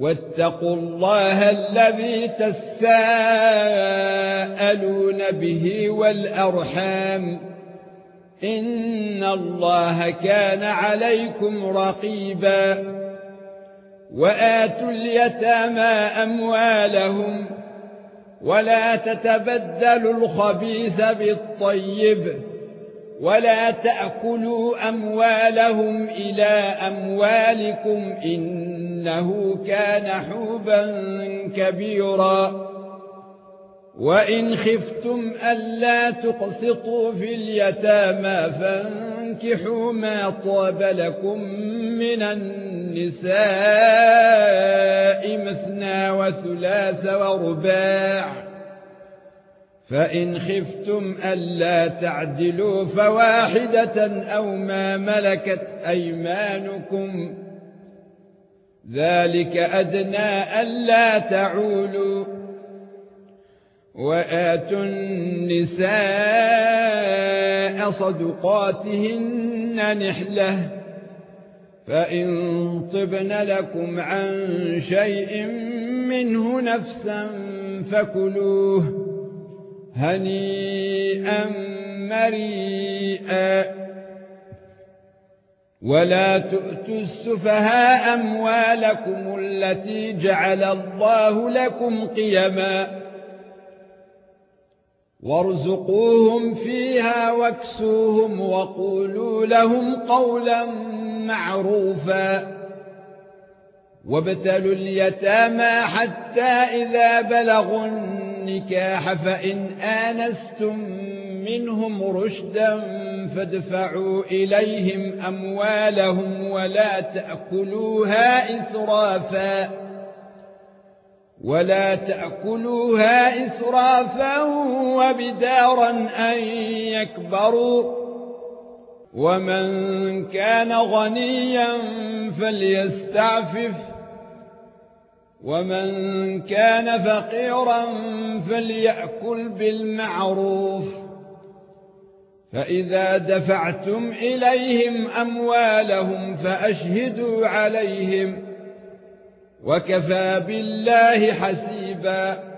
واتقوا الله الذي تساءلون به والأرحام إن الله كان عليكم رقيبا وآتوا اليتامى أموالهم ولا تتبدلوا الخبيث بالطيب ولا تاكلوا اموالهم إلى اموالكم انه كان حوبا كبيرا وان خفتم الا تقسطوا في اليتامى فانكحوا ما طاب لكم من النساء مثنى وثلاث ورباع فإن خفتم ألا تعدلوا فواحدة أو ما ملكت أيمانكم ذلك أدنى ألا تعولوا وآتوا النساء صدقاتهن نحلة فإن طبن لكم عن شيء منه نفسا فكلوه هنيئا مريئا ولا تؤتوا السفهاء أموالكم التي جعل الله لكم قيما وارزقوهم فيها واكسوهم وقولوا لهم قولا معروفا وابتلوا اليتامى حتى إذا بلغوا النكاح فإن آنستم منهم رشدا فادفعوا إليهم أموالهم ولا تأكلوها إسرافا ولا تأكلوها إسرافا وبدارا أن يكبروا ومن كان غنيا فليستعفف ومن كان فقيرا فليأكل بالمعروف. فإذا دفعتم إليهم أموالهم فأشهدوا عليهم وكفى بالله حسيبا.